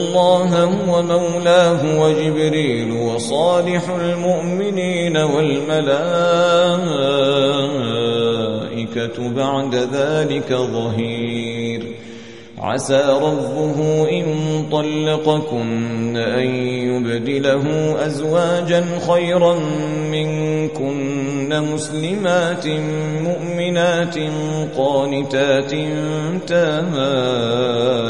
الله هو مولاه وجبريل وصالح المؤمنين والملائكة بعد ذلك ظهير. عسى ربه إن طلقكن أن يبدله أزواجا خيرا منكن مسلمات مؤمنات قانتات تائبات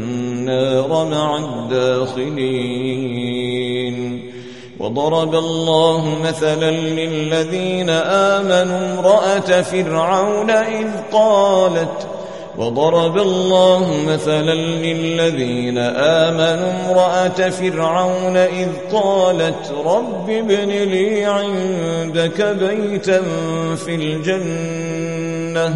النار مع الداخلين وضرب الله مثلا للذين آمنوا امرأة فرعون إذ قالت وضرب الله مثلا للذين آمنوا امرأة فرعون إذ قالت رب ابن لي عندك بيتا في الجنة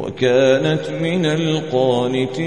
وكانت من القانتين.